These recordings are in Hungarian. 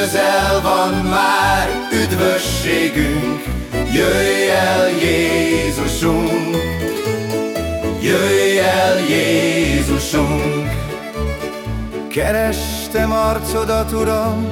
Közel van már üdvösségünk, jöjj el Jézusunk, jöjj el Jézusunk. Kerestem arcodat, Uram,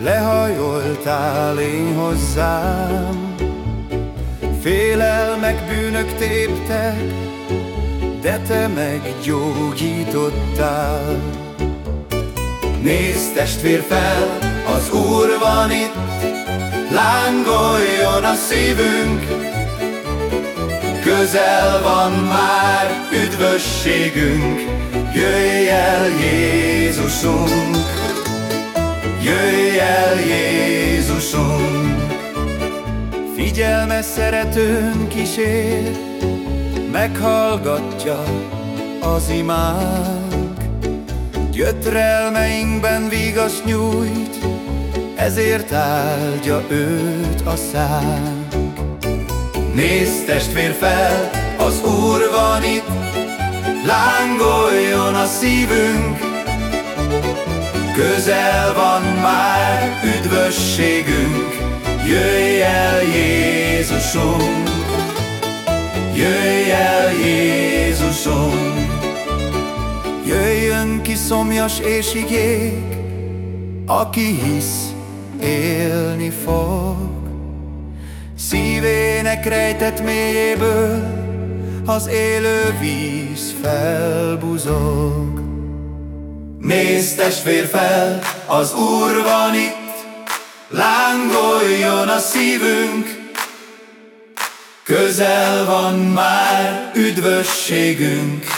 lehajoltál én hozzám. Félelmek, bűnök téptek, de te meggyógyítottál. Nézd testvér fel, az Úr van itt, lángoljon a szívünk, Közel van már üdvösségünk, jöjj el Jézusunk, jöjj el Jézusunk. Figyelme szeretőn kísér, meghallgatja az imánk. Gyötrelmeinkben vigasz nyújt, ezért áldja őt a szánk. Nézd testvér fel, az Úr van itt, lángoljon a szívünk, Közel van már üdvösségünk, jöjj el Jézusunk, jöjj el Jézusunk. Szomjas és igék, aki hisz, élni fog. Szívének rejtett mélyéből az élő víz felbuzog. Nézd testvér fel, az Úr van itt, lángoljon a szívünk, Közel van már üdvösségünk,